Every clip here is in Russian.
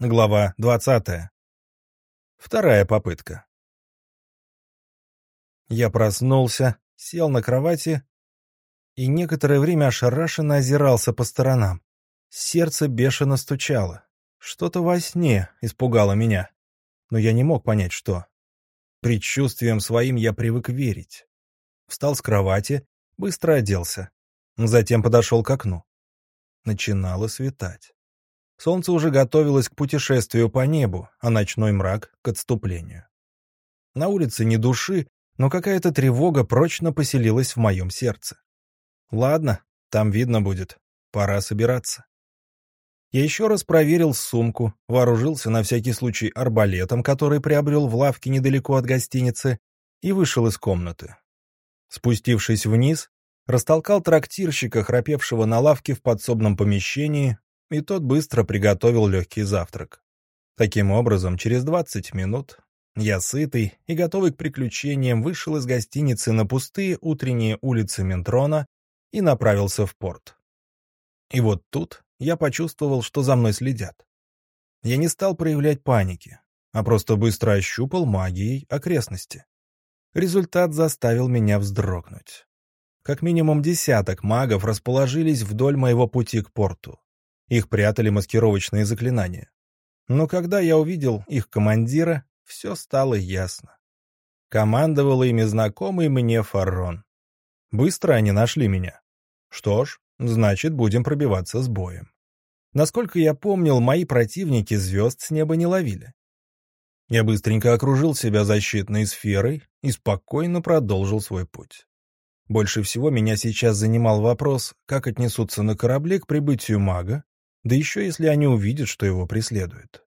Глава 20. Вторая попытка. Я проснулся, сел на кровати и некоторое время ошарашенно озирался по сторонам. Сердце бешено стучало. Что-то во сне испугало меня, но я не мог понять, что. Предчувствием своим я привык верить. Встал с кровати, быстро оделся. Затем подошел к окну. Начинало светать. Солнце уже готовилось к путешествию по небу, а ночной мрак — к отступлению. На улице ни души, но какая-то тревога прочно поселилась в моем сердце. Ладно, там видно будет. Пора собираться. Я еще раз проверил сумку, вооружился на всякий случай арбалетом, который приобрел в лавке недалеко от гостиницы, и вышел из комнаты. Спустившись вниз, растолкал трактирщика, храпевшего на лавке в подсобном помещении, и тот быстро приготовил легкий завтрак. Таким образом, через 20 минут я сытый и готовый к приключениям вышел из гостиницы на пустые утренние улицы Ментрона и направился в порт. И вот тут я почувствовал, что за мной следят. Я не стал проявлять паники, а просто быстро ощупал магией окрестности. Результат заставил меня вздрогнуть. Как минимум десяток магов расположились вдоль моего пути к порту. Их прятали маскировочные заклинания. Но когда я увидел их командира, все стало ясно. Командовал ими знакомый мне Фаррон. Быстро они нашли меня. Что ж, значит, будем пробиваться с боем. Насколько я помнил, мои противники звезд с неба не ловили. Я быстренько окружил себя защитной сферой и спокойно продолжил свой путь. Больше всего меня сейчас занимал вопрос, как отнесутся на корабле к прибытию мага да еще если они увидят, что его преследуют.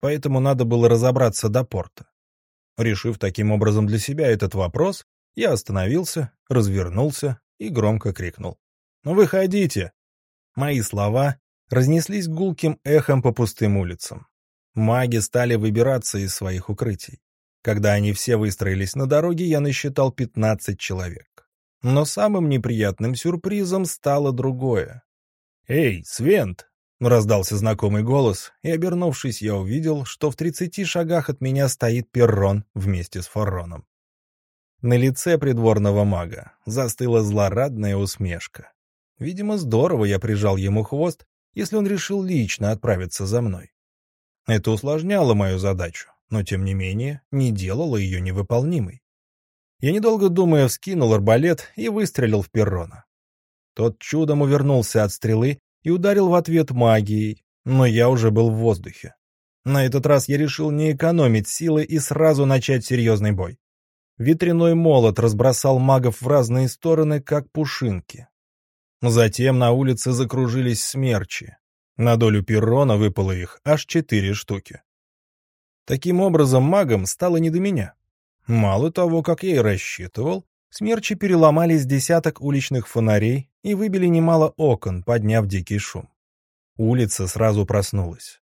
Поэтому надо было разобраться до порта. Решив таким образом для себя этот вопрос, я остановился, развернулся и громко крикнул. «Ну выходите!» Мои слова разнеслись гулким эхом по пустым улицам. Маги стали выбираться из своих укрытий. Когда они все выстроились на дороге, я насчитал 15 человек. Но самым неприятным сюрпризом стало другое. «Эй, Свент, Раздался знакомый голос, и, обернувшись, я увидел, что в тридцати шагах от меня стоит перрон вместе с Форроном. На лице придворного мага застыла злорадная усмешка. Видимо, здорово я прижал ему хвост, если он решил лично отправиться за мной. Это усложняло мою задачу, но, тем не менее, не делало ее невыполнимой. Я, недолго думая, вскинул арбалет и выстрелил в перрона. Тот чудом увернулся от стрелы и ударил в ответ магией, но я уже был в воздухе. На этот раз я решил не экономить силы и сразу начать серьезный бой. Ветряной молот разбросал магов в разные стороны, как пушинки. Затем на улице закружились смерчи. На долю перрона выпало их аж четыре штуки. Таким образом, магам стало не до меня. Мало того, как я и рассчитывал, смерчи переломали с десяток уличных фонарей и выбили немало окон, подняв дикий шум. Улица сразу проснулась.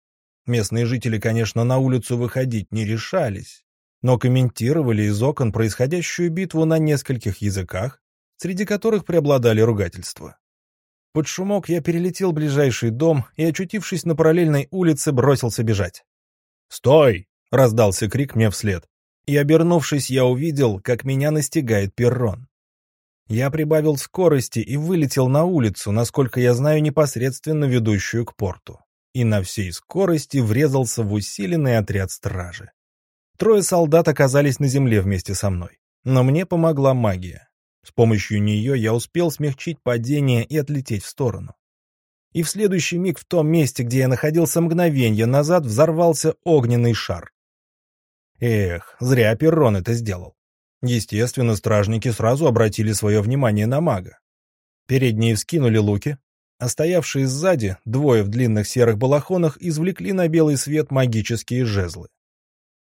Местные жители, конечно, на улицу выходить не решались, но комментировали из окон происходящую битву на нескольких языках, среди которых преобладали ругательства. Под шумок я перелетел ближайший дом и, очутившись на параллельной улице, бросился бежать. «Стой!» — раздался крик мне вслед. И, обернувшись, я увидел, как меня настигает перрон. Я прибавил скорости и вылетел на улицу, насколько я знаю, непосредственно ведущую к порту. И на всей скорости врезался в усиленный отряд стражи. Трое солдат оказались на земле вместе со мной. Но мне помогла магия. С помощью нее я успел смягчить падение и отлететь в сторону. И в следующий миг в том месте, где я находился мгновенье назад, взорвался огненный шар. Эх, зря Перрон это сделал. Естественно, стражники сразу обратили свое внимание на мага. Передние вскинули луки, а стоявшие сзади, двое в длинных серых балахонах, извлекли на белый свет магические жезлы.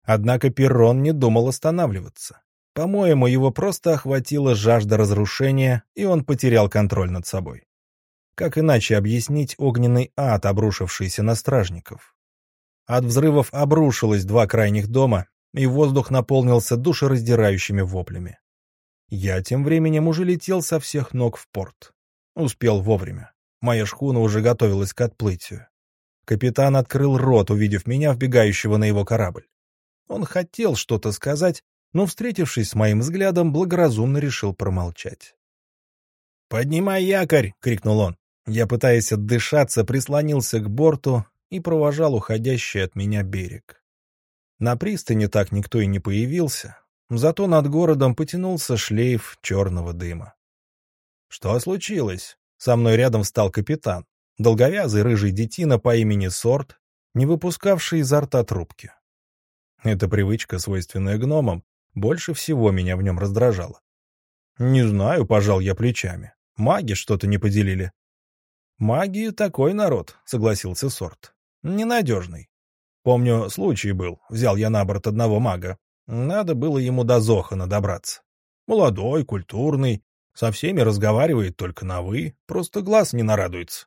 Однако Перрон не думал останавливаться. По-моему, его просто охватила жажда разрушения, и он потерял контроль над собой. Как иначе объяснить огненный ад, обрушившийся на стражников? От взрывов обрушилось два крайних дома, и воздух наполнился душераздирающими воплями. Я тем временем уже летел со всех ног в порт. Успел вовремя. Моя шхуна уже готовилась к отплытию. Капитан открыл рот, увидев меня, вбегающего на его корабль. Он хотел что-то сказать, но, встретившись с моим взглядом, благоразумно решил промолчать. «Поднимай якорь!» — крикнул он. Я, пытаясь отдышаться, прислонился к борту и провожал уходящий от меня берег. На пристани так никто и не появился, зато над городом потянулся шлейф черного дыма. «Что случилось?» Со мной рядом встал капитан, долговязый рыжий детина по имени Сорт, не выпускавший изо рта трубки. Эта привычка, свойственная гномам, больше всего меня в нем раздражала. «Не знаю», — пожал я плечами. «Маги что-то не поделили». «Маги — такой народ», — согласился Сорт. «Ненадежный. Помню, случай был. Взял я на борт одного мага. Надо было ему до Зохана добраться. Молодой, культурный, со всеми разговаривает только на «вы», просто глаз не нарадуется.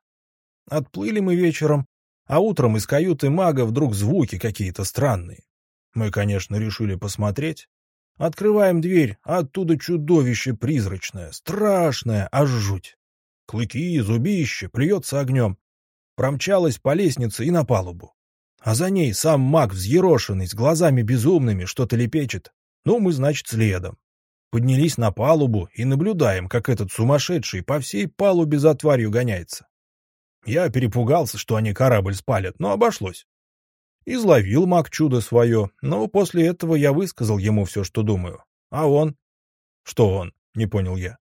Отплыли мы вечером, а утром из каюты мага вдруг звуки какие-то странные. Мы, конечно, решили посмотреть. Открываем дверь, а оттуда чудовище призрачное, страшное, аж жуть. Клыки, зубище, плюется огнем. Промчалась по лестнице и на палубу. А за ней сам маг взъерошенный, с глазами безумными, что-то лепечет. Ну, мы, значит, следом. Поднялись на палубу и наблюдаем, как этот сумасшедший по всей палубе за тварью гоняется. Я перепугался, что они корабль спалят, но обошлось. Изловил маг чудо свое, но после этого я высказал ему все, что думаю. А он? Что он? Не понял я.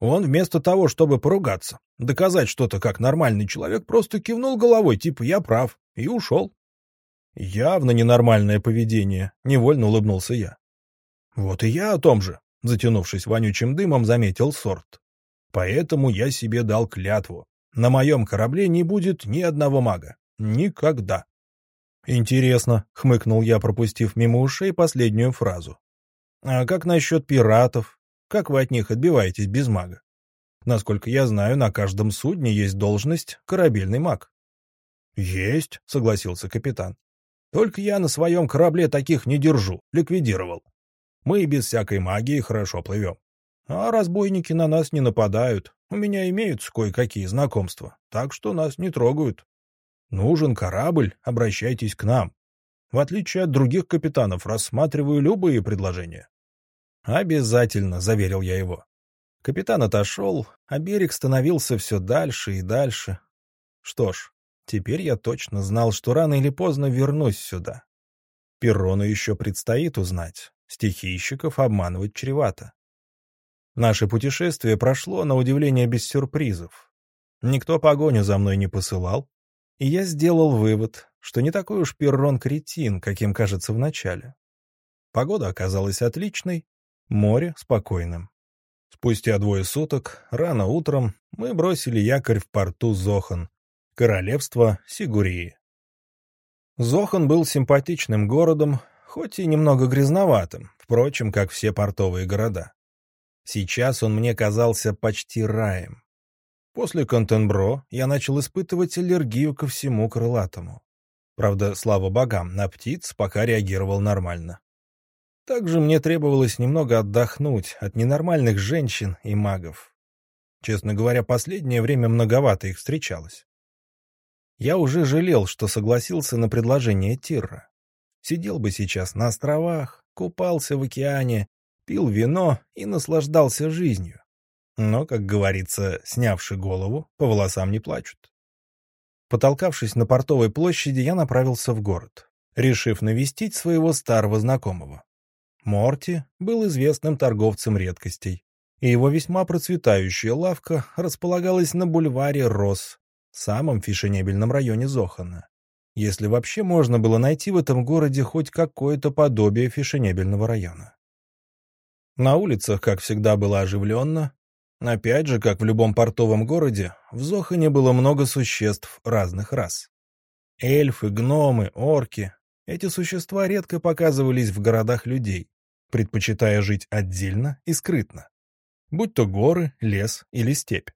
Он вместо того, чтобы поругаться, доказать что-то как нормальный человек, просто кивнул головой, типа «я прав», и ушел. Явно ненормальное поведение, невольно улыбнулся я. Вот и я о том же затянувшись вонючим дымом, заметил сорт. Поэтому я себе дал клятву. На моем корабле не будет ни одного мага. Никогда. Интересно, хмыкнул я, пропустив мимо ушей последнюю фразу. А как насчет пиратов? Как вы от них отбиваетесь без мага? Насколько я знаю, на каждом судне есть должность корабельный маг. Есть, согласился капитан. Только я на своем корабле таких не держу, ликвидировал. Мы и без всякой магии хорошо плывем. А разбойники на нас не нападают. У меня имеются кое-какие знакомства, так что нас не трогают. Нужен корабль, обращайтесь к нам. В отличие от других капитанов, рассматриваю любые предложения. Обязательно, заверил я его. Капитан отошел, а берег становился все дальше и дальше. Что ж, теперь я точно знал, что рано или поздно вернусь сюда. Перрону еще предстоит узнать, Стихийщиков обманывать чревато. Наше путешествие прошло, на удивление, без сюрпризов. Никто погоню за мной не посылал, и я сделал вывод, что не такой уж перрон-кретин, каким кажется вначале. Погода оказалась отличной, море — спокойным. Спустя двое суток, рано утром, мы бросили якорь в порту Зохан, королевство Сигурии. Зохан был симпатичным городом, хоть и немного грязноватым, впрочем, как все портовые города. Сейчас он мне казался почти раем. После Контенбро я начал испытывать аллергию ко всему крылатому. Правда, слава богам, на птиц пока реагировал нормально. Также мне требовалось немного отдохнуть от ненормальных женщин и магов. Честно говоря, последнее время многовато их встречалось. Я уже жалел, что согласился на предложение Тирра. Сидел бы сейчас на островах, купался в океане, пил вино и наслаждался жизнью. Но, как говорится, снявши голову, по волосам не плачут. Потолкавшись на портовой площади, я направился в город, решив навестить своего старого знакомого. Морти был известным торговцем редкостей, и его весьма процветающая лавка располагалась на бульваре Рос, самом фешенебельном районе Зохана если вообще можно было найти в этом городе хоть какое-то подобие фешенебельного района. На улицах, как всегда, было оживленно. Опять же, как в любом портовом городе, в Зохане было много существ разных рас. Эльфы, гномы, орки. Эти существа редко показывались в городах людей, предпочитая жить отдельно и скрытно. Будь то горы, лес или степь.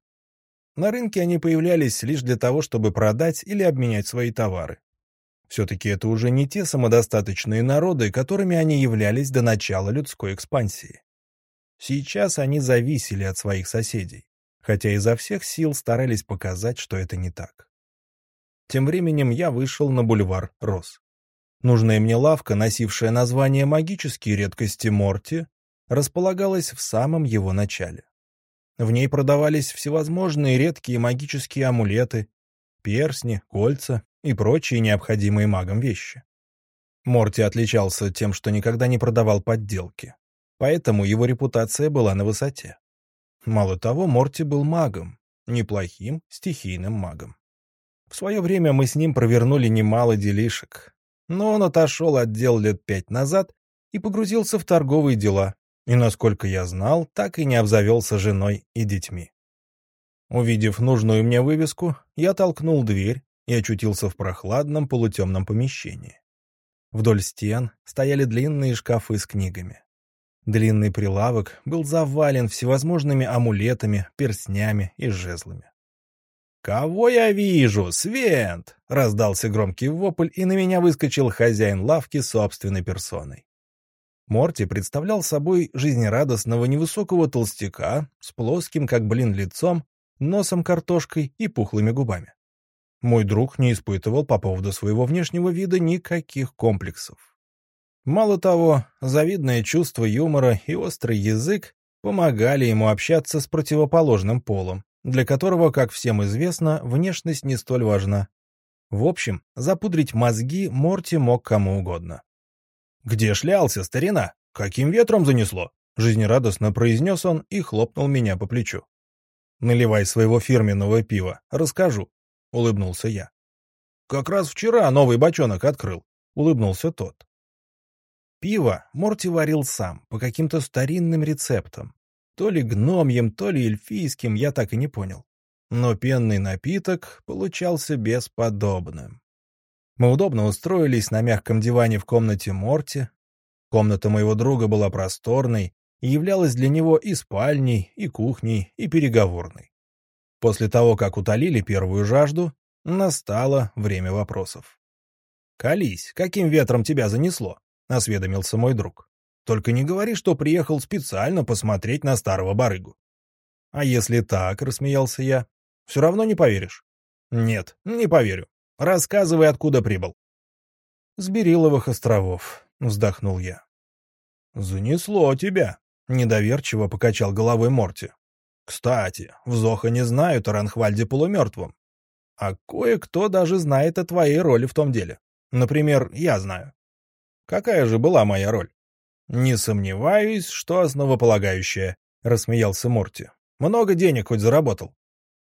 На рынке они появлялись лишь для того, чтобы продать или обменять свои товары. Все-таки это уже не те самодостаточные народы, которыми они являлись до начала людской экспансии. Сейчас они зависели от своих соседей, хотя изо всех сил старались показать, что это не так. Тем временем я вышел на бульвар Рос. Нужная мне лавка, носившая название «Магические редкости Морти», располагалась в самом его начале. В ней продавались всевозможные редкие магические амулеты, персни, кольца и прочие необходимые магам вещи. Морти отличался тем, что никогда не продавал подделки, поэтому его репутация была на высоте. Мало того, Морти был магом, неплохим стихийным магом. В свое время мы с ним провернули немало делишек, но он отошел от дел лет пять назад и погрузился в торговые дела, и, насколько я знал, так и не обзавелся женой и детьми. Увидев нужную мне вывеску, я толкнул дверь и очутился в прохладном полутемном помещении. Вдоль стен стояли длинные шкафы с книгами. Длинный прилавок был завален всевозможными амулетами, перстнями и жезлами. «Кого я вижу? Свент!» — раздался громкий вопль, и на меня выскочил хозяин лавки собственной персоной. Морти представлял собой жизнерадостного невысокого толстяка с плоским, как блин, лицом, носом картошкой и пухлыми губами. Мой друг не испытывал по поводу своего внешнего вида никаких комплексов. Мало того, завидное чувство юмора и острый язык помогали ему общаться с противоположным полом, для которого, как всем известно, внешность не столь важна. В общем, запудрить мозги Морти мог кому угодно. «Где шлялся, старина? Каким ветром занесло?» — жизнерадостно произнес он и хлопнул меня по плечу. «Наливай своего фирменного пива, расскажу», — улыбнулся я. «Как раз вчера новый бочонок открыл», — улыбнулся тот. Пиво Морти варил сам, по каким-то старинным рецептам. То ли гномьем, то ли эльфийским, я так и не понял. Но пенный напиток получался бесподобным. Мы удобно устроились на мягком диване в комнате Морти. Комната моего друга была просторной и являлась для него и спальней, и кухней, и переговорной. После того, как утолили первую жажду, настало время вопросов. «Колись, каким ветром тебя занесло?» — осведомился мой друг. «Только не говори, что приехал специально посмотреть на старого барыгу». «А если так?» — рассмеялся я. «Все равно не поверишь?» «Нет, не поверю. Рассказывай, откуда прибыл». «С Бериловых островов», — вздохнул я. «Занесло тебя», — недоверчиво покачал головой Морти. Кстати, в Зоха не знают о Ранхвальде полумертвом. А кое-кто даже знает о твоей роли в том деле. Например, я знаю. Какая же была моя роль? Не сомневаюсь, что основополагающая, — рассмеялся Морти. Много денег хоть заработал.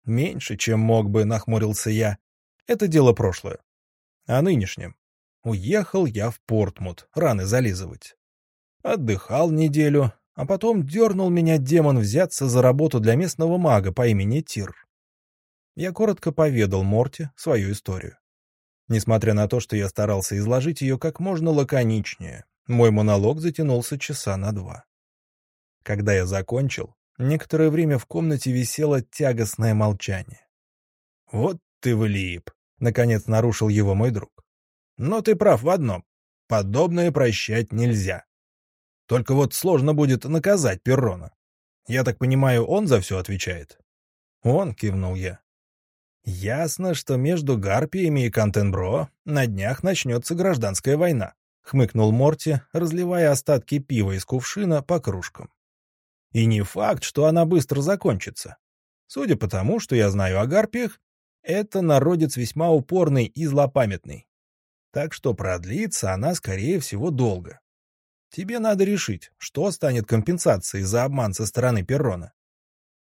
Меньше, чем мог бы, — нахмурился я. Это дело прошлое. А нынешнем? Уехал я в Портмут, раны зализывать. Отдыхал неделю, а потом дернул меня демон взяться за работу для местного мага по имени Тир. Я коротко поведал Морте свою историю. Несмотря на то, что я старался изложить ее как можно лаконичнее, мой монолог затянулся часа на два. Когда я закончил, некоторое время в комнате висело тягостное молчание. «Вот ты влип!» — наконец нарушил его мой друг. «Но ты прав в одном. Подобное прощать нельзя. Только вот сложно будет наказать Перрона. Я так понимаю, он за все отвечает?» «Он», — кивнул я. «Ясно, что между Гарпиями и Кантенбро на днях начнется гражданская война», — хмыкнул Морти, разливая остатки пива из кувшина по кружкам. «И не факт, что она быстро закончится. Судя по тому, что я знаю о Гарпиях, это народец весьма упорный и злопамятный. Так что продлится она, скорее всего, долго. Тебе надо решить, что станет компенсацией за обман со стороны Перрона.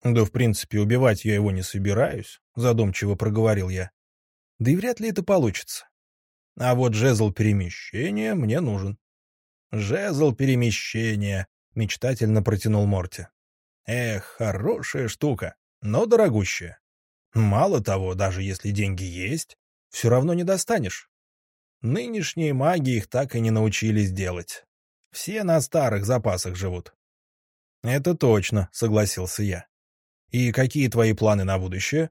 Да, в принципе, убивать я его не собираюсь, задумчиво проговорил я. Да и вряд ли это получится. А вот жезл перемещения мне нужен. Жезл перемещения, мечтательно протянул Морти. Эх, хорошая штука, но дорогущая. Мало того, даже если деньги есть, все равно не достанешь. Нынешние маги их так и не научились делать. Все на старых запасах живут. Это точно, согласился я. И какие твои планы на будущее?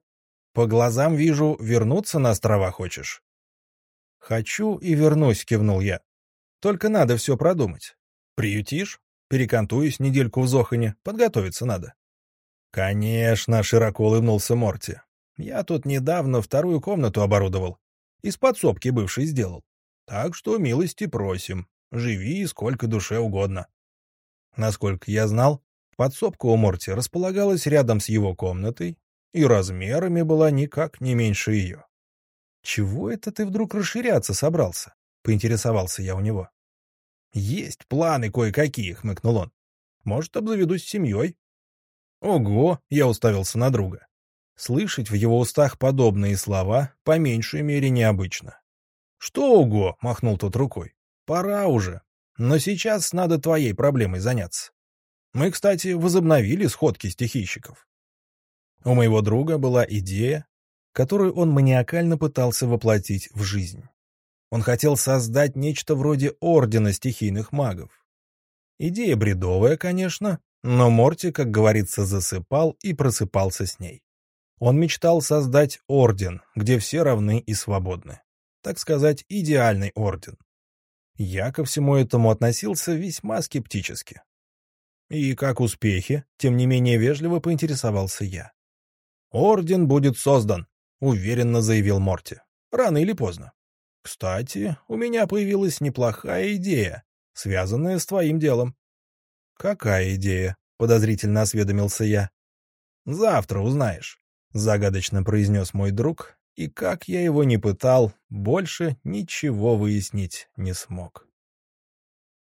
По глазам вижу, вернуться на острова хочешь? Хочу и вернусь, кивнул я. Только надо все продумать. Приютишь? Перекантуюсь недельку в Зохане, подготовиться надо. Конечно, широко улыбнулся Морти. Я тут недавно вторую комнату оборудовал. Из подсобки бывший сделал. Так что милости просим. Живи сколько душе угодно. Насколько я знал, подсобка у Морти располагалась рядом с его комнатой и размерами была никак не меньше ее. «Чего это ты вдруг расширяться собрался?» — поинтересовался я у него. «Есть планы кое-какие», — хмыкнул он. «Может, обзаведусь семьей?» «Ого!» — я уставился на друга. Слышать в его устах подобные слова по меньшей мере необычно. «Что ого?» — махнул тот рукой. «Пора уже. Но сейчас надо твоей проблемой заняться. Мы, кстати, возобновили сходки стихийщиков. У моего друга была идея, которую он маниакально пытался воплотить в жизнь. Он хотел создать нечто вроде ордена стихийных магов. Идея бредовая, конечно, но Морти, как говорится, засыпал и просыпался с ней. Он мечтал создать орден, где все равны и свободны. Так сказать, идеальный орден. Я ко всему этому относился весьма скептически. И как успехи, тем не менее вежливо поинтересовался я. «Орден будет создан», — уверенно заявил Морти. «Рано или поздно. Кстати, у меня появилась неплохая идея, связанная с твоим делом». «Какая идея?» — подозрительно осведомился я. «Завтра узнаешь», — загадочно произнес мой друг, и как я его не пытал, больше ничего выяснить не смог.